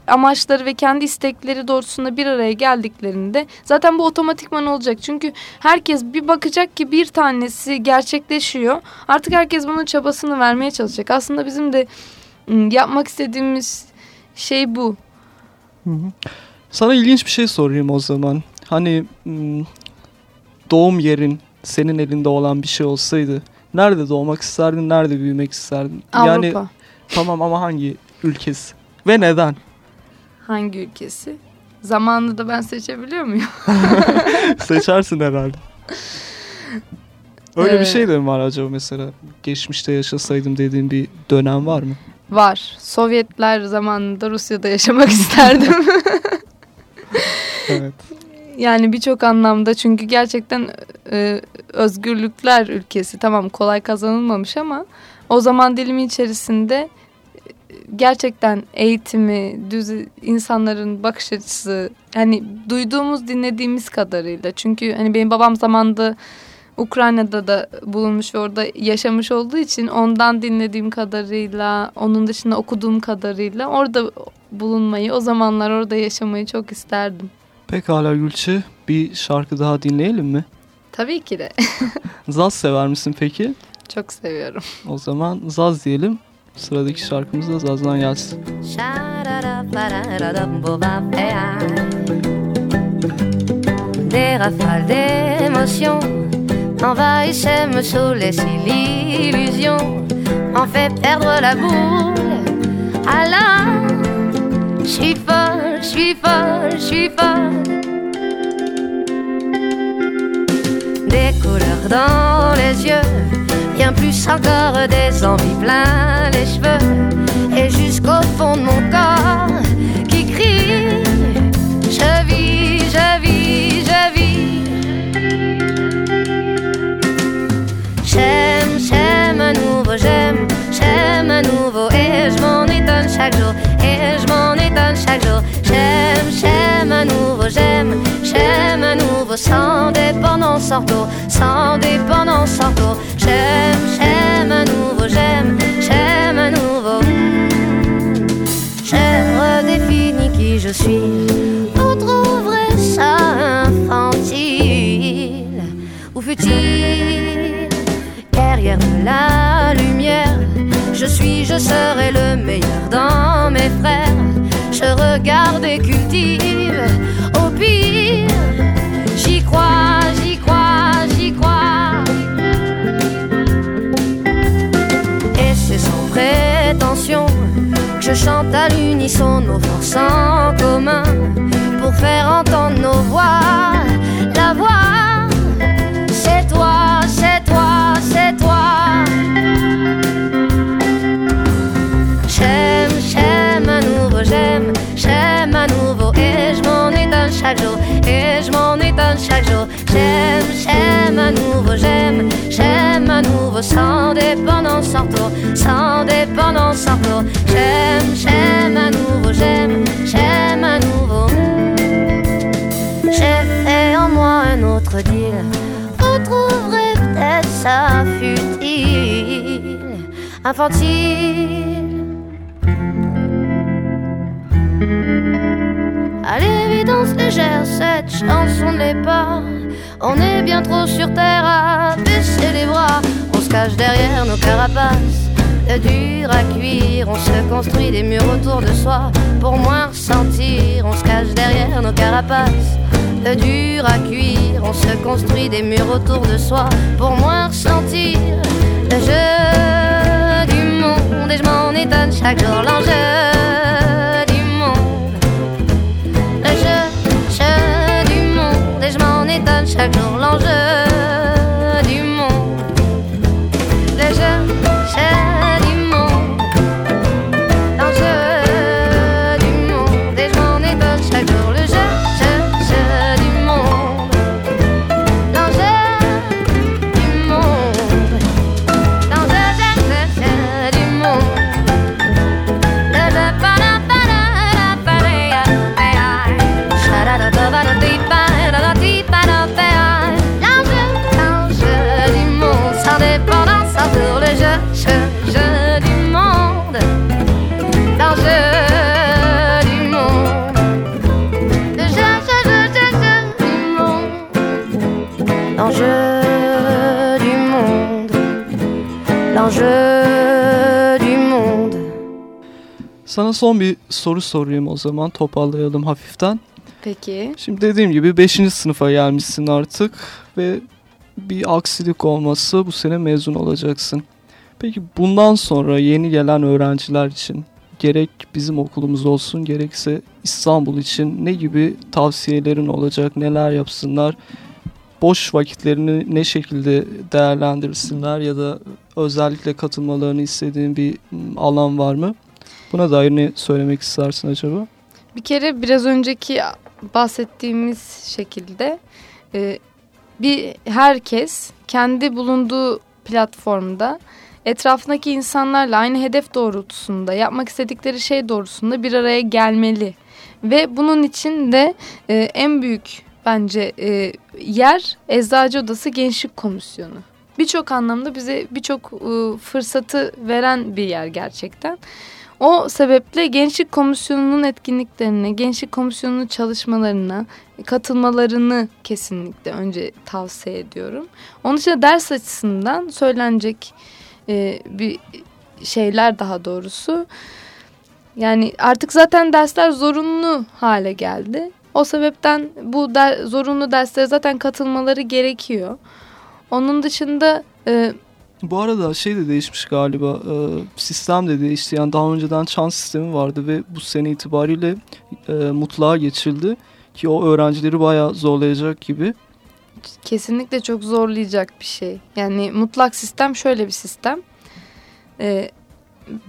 amaçları ve kendi istekleri doğrultusunda bir araya geldiklerinde zaten bu otomatikman olacak. Çünkü herkes bir bakacak ki bir tanesi gerçekleşiyor. Artık herkes bunun çabasını vermeye çalışacak. Aslında bizim de ım, yapmak istediğimiz şey bu. Sana ilginç bir şey sorayım o zaman. Hani doğum yerin senin elinde olan bir şey olsaydı nerede doğmak isterdin, nerede büyümek isterdin? Avrupa. Yani tamam ama hangi ülkesi ve neden? Hangi ülkesi? Zamanını da ben seçebiliyor muyum? Seçersin herhalde. Öyle bir Ee, şey de mi var acaba mesela? Geçmişte yaşasaydım dediğin bir dönem var mı? Var. Sovyetler zamanında Rusya'da yaşamak isterdim. Evet. yani birçok anlamda çünkü gerçekten e, özgürlükler ülkesi. Tamam kolay kazanılmamış ama o zaman dilimi içerisinde e, gerçekten eğitimi, düz insanların bakış açısı hani duyduğumuz, dinlediğimiz kadarıyla. Çünkü hani benim babam zamanında Ukrayna'da da bulunmuş ve orada yaşamış olduğu için ondan dinlediğim kadarıyla, onun dışında okuduğum kadarıyla orada bulunmayı, o zamanlar orada yaşamayı çok isterdim. Pekala Gülçe, bir şarkı daha dinleyelim mi? Tabii ki de. Zaz sever misin peki? Çok seviyorum. O zaman Zaz diyelim. Sıradaki şarkımız da Zaz'dan gelsin. Des rafales d'émotions envahissaient, me saoulaient si l'illusion en fait perdre la boule. Alors, je suis folle, je suis folle, je suis folle. Des couleurs dans les yeux, bien plus encore des envies plein les cheveux, et jusqu'au fond de mon corps qui crie je vis, J'aime, j'aime à nouveau, j'aime, j'aime à nouveau, et je m'en étonne chaque jour, et je m'en étonne chaque jour. J'aime, j'aime à nouveau, j'aime, j'aime à nouveau, sans dépendance, sans retour, sans dépendance, sans retour. J'aime, j'aime à nouveau, j'aime, j'aime à nouveau. J'ai redéfini qui je suis. Vous trouverez ça infantile ou futile. Derrière la lumière, je suis, je serai le meilleur dans mes frères. Je regarde et cultive. Au pire, j'y crois, j'y crois, j'y crois. Et c'est sans prétention que je chante à l'unisson nos forces en commun pour faire entendre nos voix. La voix, c'est toi, c'est toi, c'est toi. J'aime, j'aime à nouveau, j'aime, j'aime à nouveau et je m'en étonne chaque jour et je m'en étonne chaque jour. J'aime, j'aime à nouveau, j'aime, j'aime à nouveau sans dépendance, sans retour, sans dépendance, sans retour. J'aime, j'aime à nouveau, j'aime, j'aime à nouveau. J'ai fait en moi un autre deal. Ça futile, infantile. À l'évidence légère, cette chanson ne l'est pas. On est bien trop sur terre à baisser les bras. On se cache derrière nos carapaces. Le dur à cuire, on se construit des murs autour de soi pour moins ressentir. On se cache derrière nos carapaces. Dur à cuire, on se construit des murs autour de soi pour moins ressentir. Le jeu du monde, et je m'en étonne chaque jour. L'enjeu du monde. Le jeu du monde, et je m'en étonne chaque jour. L'enjeu Sana son bir soru sorayım o zaman toparlayalım hafiften. Peki. Şimdi dediğim gibi 5. sınıfa gelmişsin artık ve bir aksilik olması bu sene mezun olacaksın. Peki bundan sonra yeni gelen öğrenciler için gerek bizim okulumuz olsun gerekse İstanbul için ne gibi tavsiyelerin olacak, neler yapsınlar, boş vakitlerini ne şekilde değerlendirsinler ya da özellikle katılmalarını istediğin bir alan var mı? Buna dair ne söylemek istersin acaba? Bir kere biraz önceki bahsettiğimiz şekilde e, bir herkes kendi bulunduğu platformda etrafındaki insanlarla aynı hedef doğrultusunda yapmak istedikleri şey doğrultusunda bir araya gelmeli. Ve bunun için de e, en büyük bence e, yer Eczacı Odası Gençlik Komisyonu. Birçok anlamda bize birçok e, fırsatı veren bir yer gerçekten. O sebeple Gençlik Komisyonu'nun etkinliklerine, Gençlik Komisyonu'nun çalışmalarına katılmalarını kesinlikle önce tavsiye ediyorum. Onun için ders açısından söylenecek e, bir şeyler daha doğrusu. Yani artık zaten dersler zorunlu hale geldi. O sebepten bu der, zorunlu derslere zaten katılmaları gerekiyor. Onun dışında e, bu arada şey de değişmiş galiba e, sistem de değişti. Yani daha önceden çan sistemi vardı ve bu sene itibariyle e, mutlağa geçildi ki o öğrencileri bayağı zorlayacak gibi. Kesinlikle çok zorlayacak bir şey. Yani mutlak sistem şöyle bir sistem. E,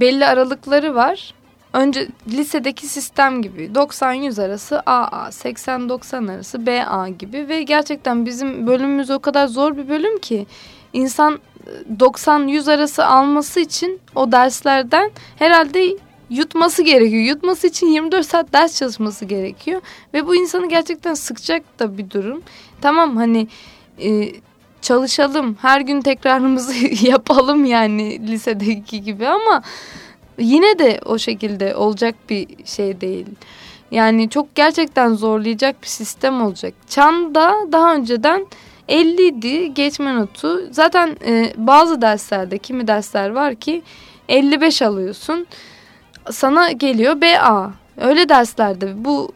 belli aralıkları var. Önce lisedeki sistem gibi 90-100 arası AA, 80-90 arası BA gibi ve gerçekten bizim bölümümüz o kadar zor bir bölüm ki insan 90-100 arası alması için o derslerden herhalde yutması gerekiyor. Yutması için 24 saat ders çalışması gerekiyor. Ve bu insanı gerçekten sıkacak da bir durum. Tamam hani e, çalışalım her gün tekrarımızı yapalım yani lisedeki gibi ama yine de o şekilde olacak bir şey değil. Yani çok gerçekten zorlayacak bir sistem olacak. Çan'da daha önceden 50 idi geçme notu. Zaten e, bazı derslerde kimi dersler var ki 55 alıyorsun. Sana geliyor BA. Öyle derslerde bu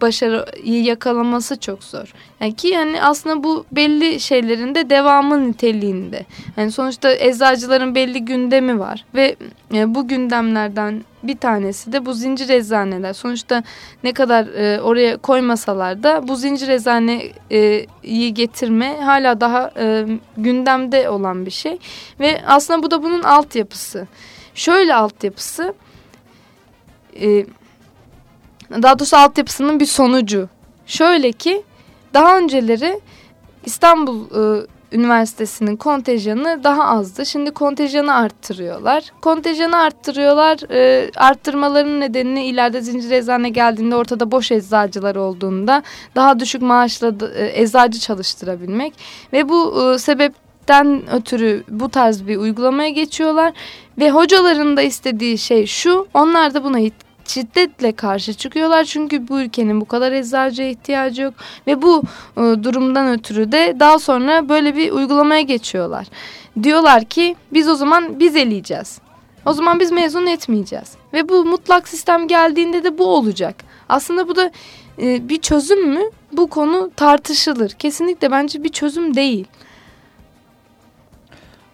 başarıyı yakalaması çok zor. Yani ki yani aslında bu belli şeylerin de devamı niteliğinde. Yani sonuçta eczacıların belli gündemi var ve e, bu gündemlerden bir tanesi de bu zincir eczaneler. Sonuçta ne kadar e, oraya koymasalar da bu zincir eczaneyi getirme hala daha e, gündemde olan bir şey. Ve aslında bu da bunun altyapısı. Şöyle altyapısı... E, daha doğrusu altyapısının bir sonucu. Şöyle ki daha önceleri İstanbul e, Üniversitesi'nin kontenjanı daha azdı. Şimdi kontenjanı arttırıyorlar. Kontenjanı arttırıyorlar. E, arttırmaların nedenini ileride zincir eczane geldiğinde ortada boş eczacılar olduğunda daha düşük maaşla e, eczacı çalıştırabilmek. Ve bu e, sebepten ötürü bu tarz bir uygulamaya geçiyorlar. Ve hocaların da istediği şey şu. Onlar da buna şiddetle karşı çıkıyorlar. Çünkü bu ülkenin bu kadar eczacıya ihtiyacı yok. Ve bu e, durumdan ötürü de daha sonra böyle bir uygulamaya geçiyorlar. Diyorlar ki biz o zaman biz eleyeceğiz. O zaman biz mezun etmeyeceğiz. Ve bu mutlak sistem geldiğinde de bu olacak. Aslında bu da e, bir çözüm mü? Bu konu tartışılır. Kesinlikle bence bir çözüm değil.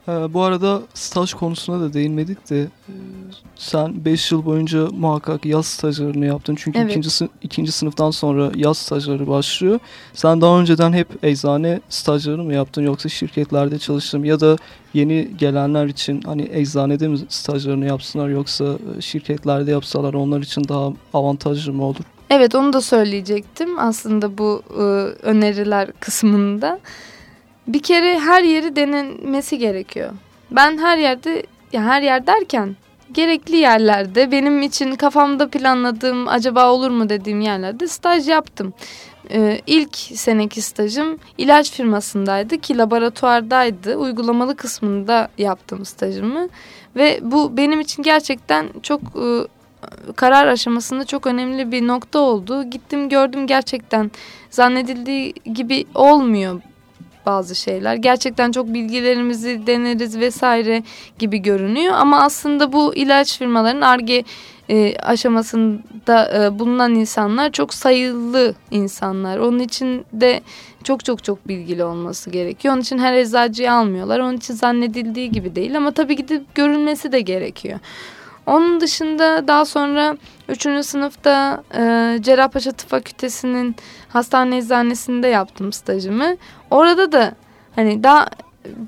Ee, bu arada staj konusuna da değinmedik de e, sen 5 yıl boyunca muhakkak yaz stajlarını yaptın. Çünkü evet. ikinci, ikinci sınıftan sonra yaz stajları başlıyor. Sen daha önceden hep eczane stajları mı yaptın yoksa şirketlerde çalıştın ya da yeni gelenler için hani eczanede mi stajlarını yapsınlar yoksa e, şirketlerde yapsalar onlar için daha avantajlı mı olur? Evet onu da söyleyecektim aslında bu e, öneriler kısmında bir kere her yeri denenmesi gerekiyor. Ben her yerde ya her yer derken gerekli yerlerde benim için kafamda planladığım acaba olur mu dediğim yerlerde staj yaptım. Ee, ilk seneki stajım ilaç firmasındaydı ki laboratuvardaydı. Uygulamalı kısmında yaptım stajımı ve bu benim için gerçekten çok e, karar aşamasında çok önemli bir nokta oldu. Gittim gördüm gerçekten zannedildiği gibi olmuyor bazı şeyler. Gerçekten çok bilgilerimizi deneriz vesaire gibi görünüyor. Ama aslında bu ilaç firmaların ARGE e, aşamasında e, bulunan insanlar çok sayılı insanlar. Onun için de çok çok çok bilgili olması gerekiyor. Onun için her eczacıyı almıyorlar. Onun için zannedildiği gibi değil ama tabii gidip görülmesi de gerekiyor. Onun dışında daha sonra 3. sınıfta e, Cerrahpaşa Tıp Fakültesi'nin hastane eczanesinde yaptım stajımı. Orada da hani daha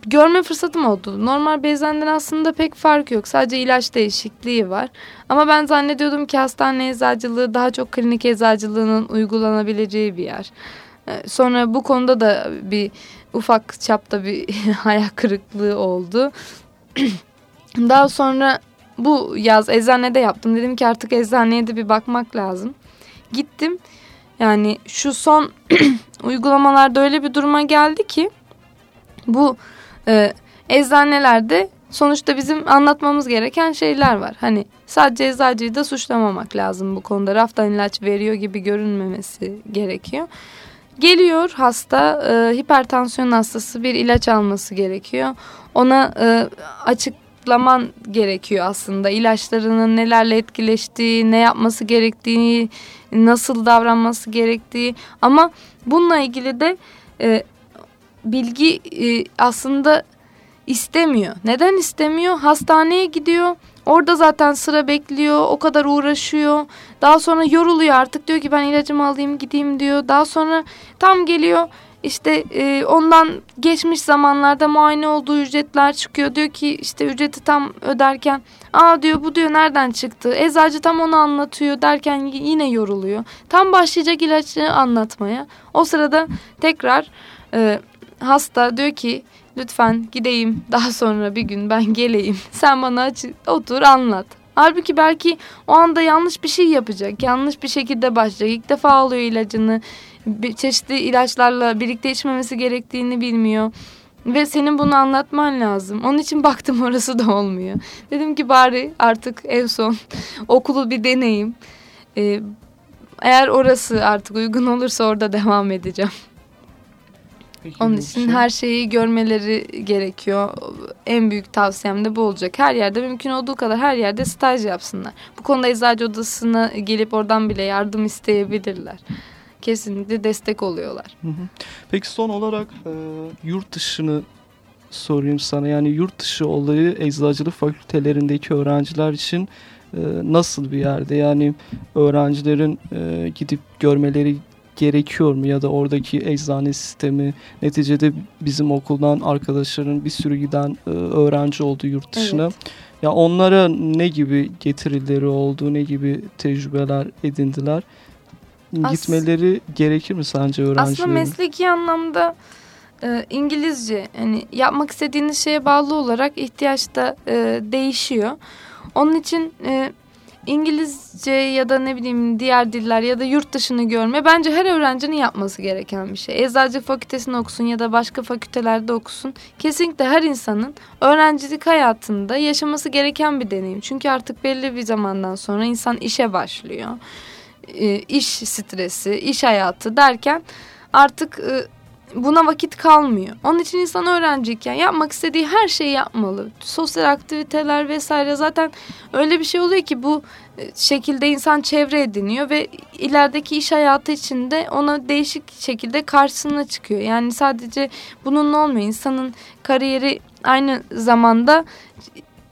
görme fırsatım oldu. Normal bir eczaneden aslında pek fark yok. Sadece ilaç değişikliği var. Ama ben zannediyordum ki hastane eczacılığı daha çok klinik eczacılığının uygulanabileceği bir yer. E, sonra bu konuda da bir ufak çapta bir hayal kırıklığı oldu. Daha sonra bu yaz eczanede yaptım. Dedim ki artık eczaneye de bir bakmak lazım. Gittim. Yani şu son uygulamalarda öyle bir duruma geldi ki bu e, eczanelerde sonuçta bizim anlatmamız gereken şeyler var. Hani sadece eczacıyı da suçlamamak lazım bu konuda. Raftan ilaç veriyor gibi görünmemesi gerekiyor. Geliyor hasta e, hipertansiyon hastası bir ilaç alması gerekiyor. Ona e, açıklaman gerekiyor aslında ilaçlarının nelerle etkileştiği, ne yapması gerektiğini, nasıl davranması gerektiği. Ama bununla ilgili de e, bilgi e, aslında istemiyor. Neden istemiyor? Hastaneye gidiyor. Orada zaten sıra bekliyor. O kadar uğraşıyor. Daha sonra yoruluyor artık. Diyor ki ben ilacımı alayım gideyim diyor. Daha sonra tam geliyor. İşte e, ondan geçmiş zamanlarda muayene olduğu ücretler çıkıyor. Diyor ki işte ücreti tam öderken aa diyor bu diyor nereden çıktı? Eczacı tam onu anlatıyor derken yine yoruluyor. Tam başlayacak ilacı anlatmaya. O sırada tekrar e, hasta diyor ki lütfen gideyim daha sonra bir gün ben geleyim. Sen bana otur anlat. Halbuki belki o anda yanlış bir şey yapacak. Yanlış bir şekilde başlayacak. İlk defa alıyor ilacını. Bir çeşitli ilaçlarla birlikte içmemesi gerektiğini bilmiyor. Ve senin bunu anlatman lazım. Onun için baktım orası da olmuyor. Dedim ki bari artık ev son okulu bir deneyim. Ee, eğer orası artık uygun olursa orada devam edeceğim. Peki, Onun için şey- her şeyi görmeleri gerekiyor. En büyük tavsiyem de bu olacak. Her yerde mümkün olduğu kadar her yerde staj yapsınlar. Bu konuda eczacı odasına gelip oradan bile yardım isteyebilirler. Kesinlikle destek oluyorlar. Hı hı. Peki son olarak e, yurt dışını sorayım sana. Yani yurt dışı olayı eczacılık fakültelerindeki öğrenciler için e, nasıl bir yerde? Yani öğrencilerin e, gidip görmeleri gerekiyor mu? Ya da oradaki eczane sistemi neticede bizim okuldan arkadaşların bir sürü giden e, öğrenci oldu yurt dışına. Evet. Ya onlara ne gibi getirileri oldu, ne gibi tecrübeler edindiler? As- Gitmeleri gerekir mi sence öğrencilerin? Aslında mesleki anlamda e, İngilizce yani yapmak istediğiniz şeye bağlı olarak ihtiyaç da e, değişiyor. Onun için e, İngilizce ya da ne bileyim diğer diller ya da yurt dışını görme bence her öğrencinin yapması gereken bir şey. Eczacılık fakültesini okusun ya da başka fakültelerde okusun. Kesinlikle her insanın öğrencilik hayatında yaşaması gereken bir deneyim. Çünkü artık belli bir zamandan sonra insan işe başlıyor. E, iş stresi, iş hayatı derken artık e, buna vakit kalmıyor. Onun için insan öğrenciyken yapmak istediği her şeyi yapmalı. Sosyal aktiviteler vesaire zaten öyle bir şey oluyor ki bu e, şekilde insan çevre ediniyor ve ilerideki iş hayatı içinde ona değişik şekilde karşısına çıkıyor. Yani sadece bununla olmuyor. İnsanın kariyeri aynı zamanda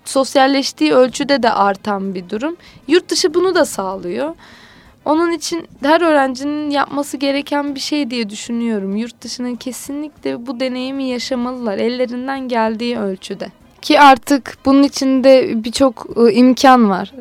sosyalleştiği ölçüde de artan bir durum. Yurt dışı bunu da sağlıyor. Onun için her öğrencinin yapması gereken bir şey diye düşünüyorum. Yurt dışının kesinlikle bu deneyimi yaşamalılar ellerinden geldiği ölçüde. Ki artık bunun içinde birçok e, imkan var.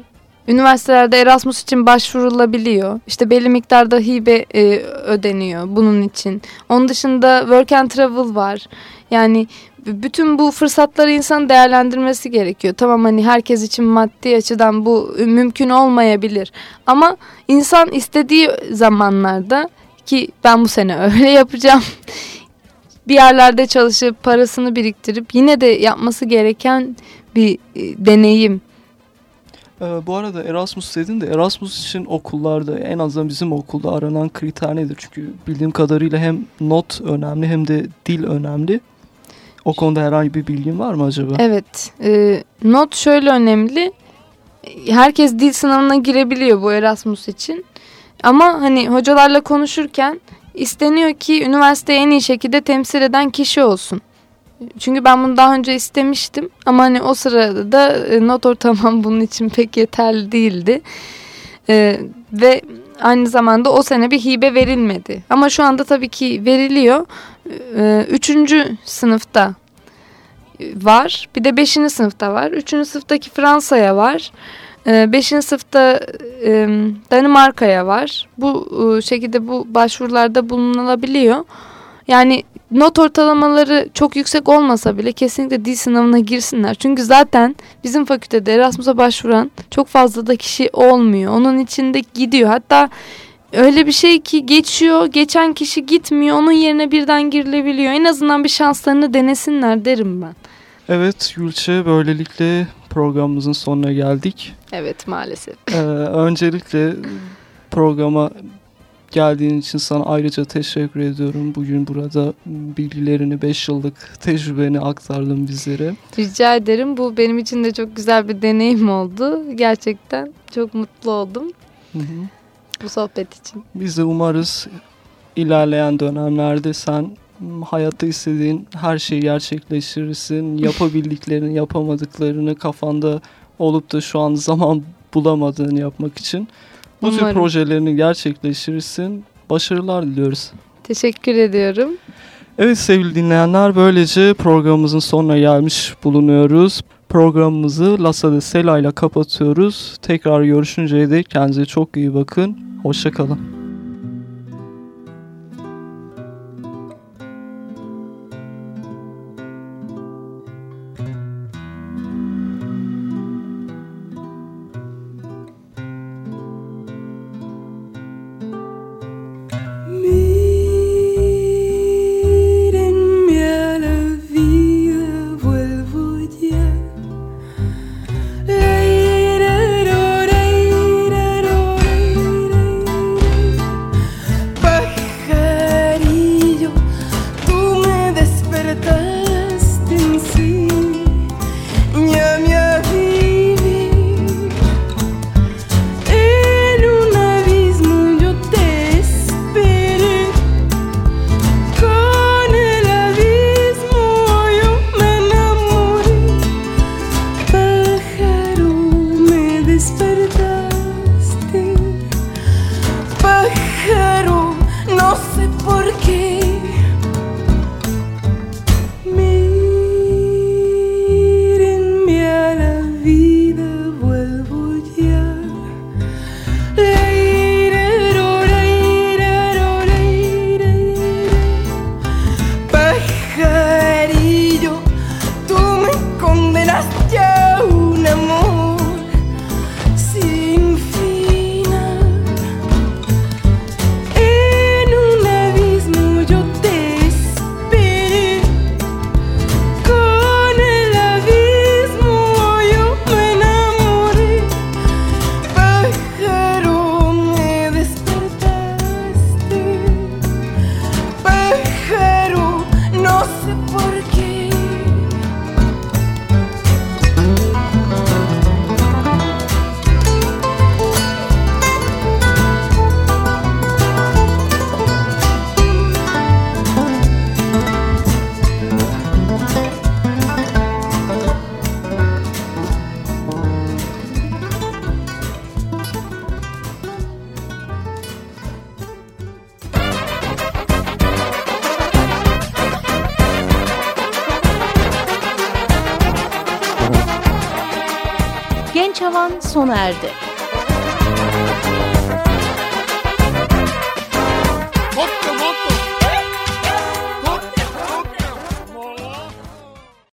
Üniversitelerde Erasmus için başvurulabiliyor. İşte belli miktarda hibe e, ödeniyor bunun için. Onun dışında work and travel var. Yani bütün bu fırsatları insanın değerlendirmesi gerekiyor. Tamam hani herkes için maddi açıdan bu mümkün olmayabilir. Ama insan istediği zamanlarda ki ben bu sene öyle yapacağım. bir yerlerde çalışıp parasını biriktirip yine de yapması gereken bir e, deneyim. Ee, bu arada Erasmus dedin de Erasmus için okullarda en azından bizim okulda aranan kriter nedir? Çünkü bildiğim kadarıyla hem not önemli hem de dil önemli. O konuda herhangi bir bilgin var mı acaba? Evet. e, not şöyle önemli. Herkes dil sınavına girebiliyor bu Erasmus için. Ama hani hocalarla konuşurken isteniyor ki üniversiteyi en iyi şekilde temsil eden kişi olsun. Çünkü ben bunu daha önce istemiştim ama hani o sırada da e, not ortamam bunun için pek yeterli değildi. E, ve aynı zamanda o sene bir hibe verilmedi. Ama şu anda tabii ki veriliyor. E, üçüncü sınıfta var. Bir de beşinci sınıfta var. Üçüncü sınıftaki Fransa'ya var. E, beşinci sınıfta e, Danimarka'ya var. Bu e, şekilde bu başvurularda bulunulabiliyor. Yani not ortalamaları çok yüksek olmasa bile kesinlikle dil sınavına girsinler. Çünkü zaten bizim fakültede Erasmus'a başvuran çok fazla da kişi olmuyor. Onun içinde gidiyor. Hatta öyle bir şey ki geçiyor, geçen kişi gitmiyor, onun yerine birden girilebiliyor. En azından bir şanslarını denesinler derim ben. Evet Gülçe böylelikle programımızın sonuna geldik. Evet maalesef. Ee, öncelikle programa geldiğin için sana ayrıca teşekkür ediyorum. Bugün burada bilgilerini 5 yıllık tecrübeni aktardın bizlere. Rica ederim. Bu benim için de çok güzel bir deneyim oldu. Gerçekten çok mutlu oldum Hı hı. bu sohbet için. Biz de umarız ilerleyen dönemlerde sen hayatta istediğin her şeyi gerçekleştirirsin. Yapabildiklerini, yapamadıklarını kafanda olup da şu an zaman bulamadığını yapmak için. Bu tür Umarım. projelerini gerçekleştirirsin. Başarılar diliyoruz. Teşekkür ediyorum. Evet sevgili dinleyenler böylece programımızın sonuna gelmiş bulunuyoruz. Programımızı Lasa de Sela ile kapatıyoruz. Tekrar görüşünceye dek kendinize çok iyi bakın. Hoşçakalın.